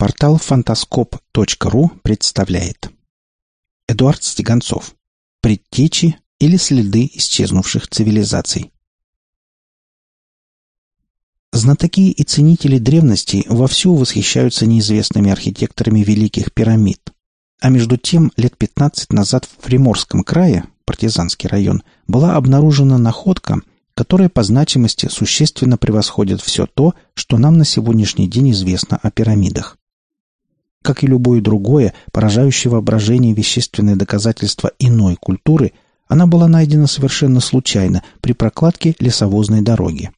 Портал фантаскоп.ру представляет Эдуард Стеганцов Предтечи или следы исчезнувших цивилизаций Знатоки и ценители древности вовсю восхищаются неизвестными архитекторами великих пирамид. А между тем, лет 15 назад в Приморском крае, партизанский район, была обнаружена находка, которая по значимости существенно превосходит все то, что нам на сегодняшний день известно о пирамидах. Как и любое другое, поражающее воображение вещественное доказательство иной культуры, она была найдена совершенно случайно при прокладке лесовозной дороги.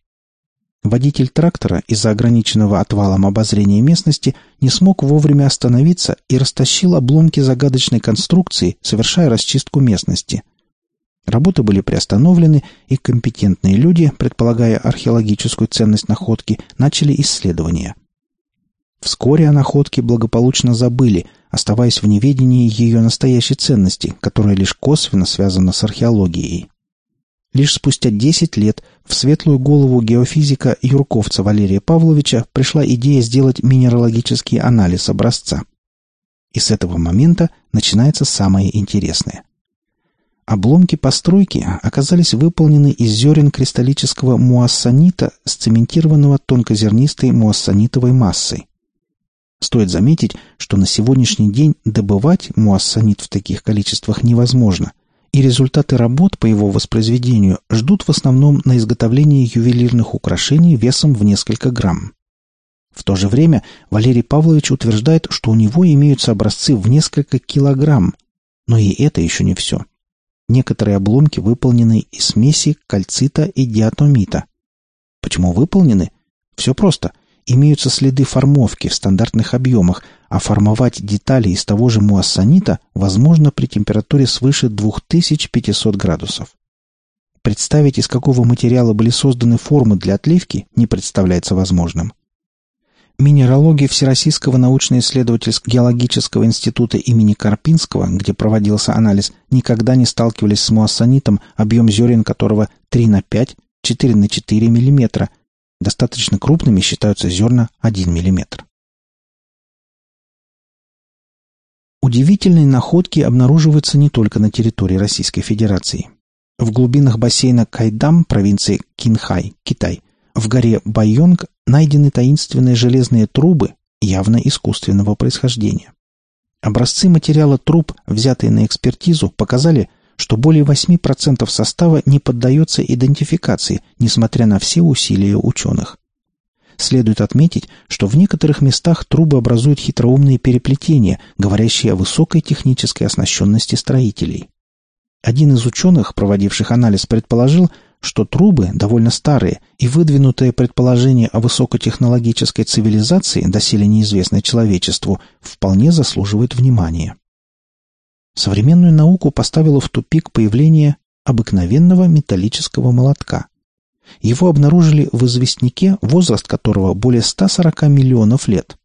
Водитель трактора из-за ограниченного отвалом обозрения местности не смог вовремя остановиться и растащил обломки загадочной конструкции, совершая расчистку местности. Работы были приостановлены, и компетентные люди, предполагая археологическую ценность находки, начали исследования. Вскоре о находке благополучно забыли, оставаясь в неведении ее настоящей ценности, которая лишь косвенно связана с археологией. Лишь спустя 10 лет в светлую голову геофизика Юрковца Валерия Павловича пришла идея сделать минералогический анализ образца. И с этого момента начинается самое интересное. Обломки постройки оказались выполнены из зерен кристаллического муассанита, сцементированного тонкозернистой муассанитовой массой. Стоит заметить, что на сегодняшний день добывать муассанит в таких количествах невозможно, и результаты работ по его воспроизведению ждут в основном на изготовлении ювелирных украшений весом в несколько грамм. В то же время Валерий Павлович утверждает, что у него имеются образцы в несколько килограмм, но и это еще не все. Некоторые обломки выполнены из смеси кальцита и диатомита. Почему выполнены? Все просто – имеются следы формовки в стандартных объемах, а формовать детали из того же муассанита возможно при температуре свыше 2500 градусов. Представить, из какого материала были созданы формы для отливки, не представляется возможным. Минералогия Всероссийского научно-исследовательского геологического института имени Карпинского, где проводился анализ, никогда не сталкивались с муассанитом, объем зерен которого 3 на 5, 4 на 4 мм, Достаточно крупными считаются зерна 1 мм. Удивительные находки обнаруживаются не только на территории Российской Федерации. В глубинах бассейна Кайдам провинции Кинхай, Китай, в горе Байонг найдены таинственные железные трубы явно искусственного происхождения. Образцы материала труб, взятые на экспертизу, показали, что более 8% состава не поддается идентификации, несмотря на все усилия ученых. Следует отметить, что в некоторых местах трубы образуют хитроумные переплетения, говорящие о высокой технической оснащенности строителей. Один из ученых, проводивших анализ, предположил, что трубы довольно старые, и выдвинутое предположение о высокотехнологической цивилизации, доселе неизвестной человечеству, вполне заслуживает внимания. Современную науку поставило в тупик появление обыкновенного металлического молотка. Его обнаружили в известняке, возраст которого более 140 миллионов лет.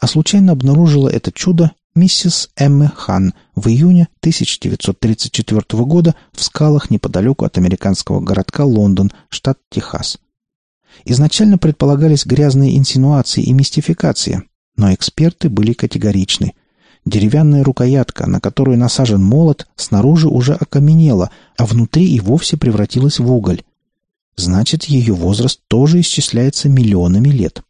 А случайно обнаружила это чудо миссис Эмме Хан в июне 1934 года в скалах неподалеку от американского городка Лондон, штат Техас. Изначально предполагались грязные инсинуации и мистификации, но эксперты были категоричны. Деревянная рукоятка, на которую насажен молот, снаружи уже окаменела, а внутри и вовсе превратилась в уголь. Значит, ее возраст тоже исчисляется миллионами лет.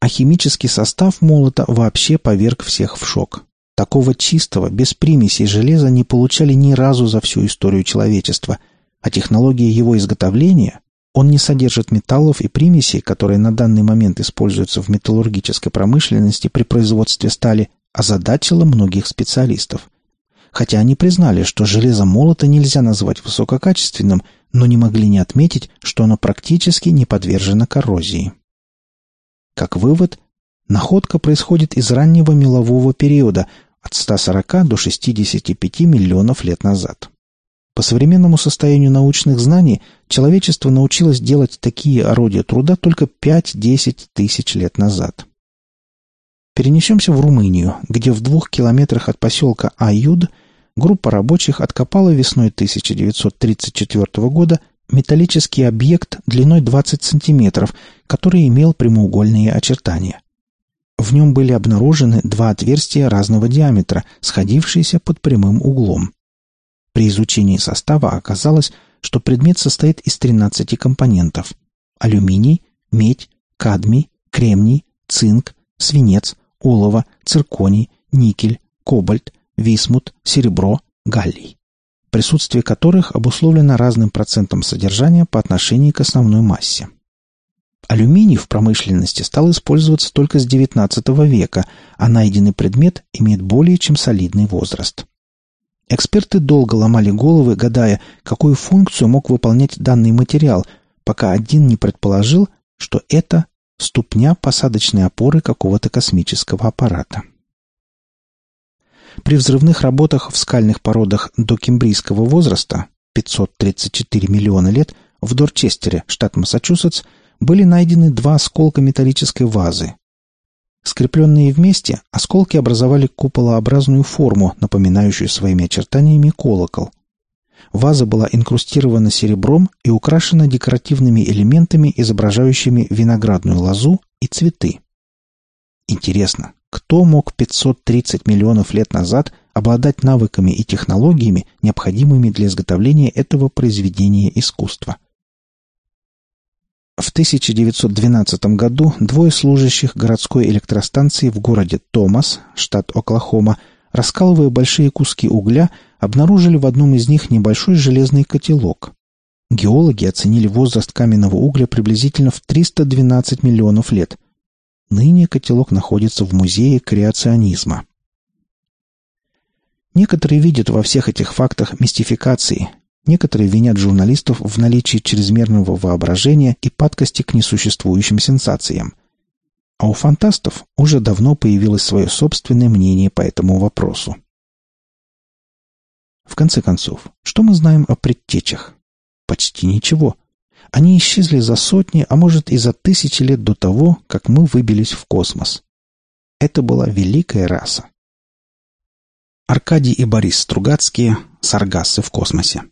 А химический состав молота вообще поверг всех в шок. Такого чистого, без примесей железа не получали ни разу за всю историю человечества, а технология его изготовления он не содержит металлов и примесей, которые на данный момент используются в металлургической промышленности при производстве стали, озадачило многих специалистов. Хотя они признали, что железо молота нельзя назвать высококачественным, но не могли не отметить, что оно практически не подвержено коррозии. Как вывод, находка происходит из раннего мелового периода от 140 до 65 миллионов лет назад. По современному состоянию научных знаний человечество научилось делать такие орудия труда только 5-10 тысяч лет назад. Перенесемся в Румынию, где в двух километрах от поселка Аюд группа рабочих откопала весной 1934 года металлический объект длиной 20 сантиметров, который имел прямоугольные очертания. В нем были обнаружены два отверстия разного диаметра, сходившиеся под прямым углом. При изучении состава оказалось, что предмет состоит из 13 компонентов. Алюминий, медь, кадмий, кремний, цинк, свинец, олово, цирконий, никель, кобальт, висмут, серебро, галлий, присутствие которых обусловлено разным процентом содержания по отношению к основной массе. Алюминий в промышленности стал использоваться только с XIX века, а найденный предмет имеет более чем солидный возраст. Эксперты долго ломали головы, гадая, какую функцию мог выполнять данный материал, пока один не предположил, что это ступня посадочной опоры какого-то космического аппарата. При взрывных работах в скальных породах до кембрийского возраста 534 миллиона лет в Дорчестере, штат Массачусетс, были найдены два осколка металлической вазы. Скрепленные вместе, осколки образовали куполообразную форму, напоминающую своими очертаниями колокол. Ваза была инкрустирована серебром и украшена декоративными элементами, изображающими виноградную лозу и цветы. Интересно, кто мог 530 миллионов лет назад обладать навыками и технологиями, необходимыми для изготовления этого произведения искусства? В 1912 году двое служащих городской электростанции в городе Томас, штат Оклахома, раскалывая большие куски угля, обнаружили в одном из них небольшой железный котелок. Геологи оценили возраст каменного угля приблизительно в 312 миллионов лет. Ныне котелок находится в музее креационизма. Некоторые видят во всех этих фактах мистификации, Некоторые винят журналистов в наличии чрезмерного воображения и падкости к несуществующим сенсациям. А у фантастов уже давно появилось свое собственное мнение по этому вопросу. В конце концов, что мы знаем о предтечах? Почти ничего. Они исчезли за сотни, а может и за тысячи лет до того, как мы выбились в космос. Это была великая раса. Аркадий и Борис Стругацкие «Саргассы в космосе».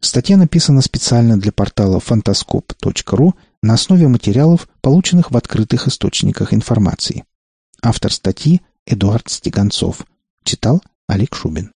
Статья написана специально для портала fantascope.ru на основе материалов, полученных в открытых источниках информации. Автор статьи Эдуард Стеганцов. Читал Олег Шубин.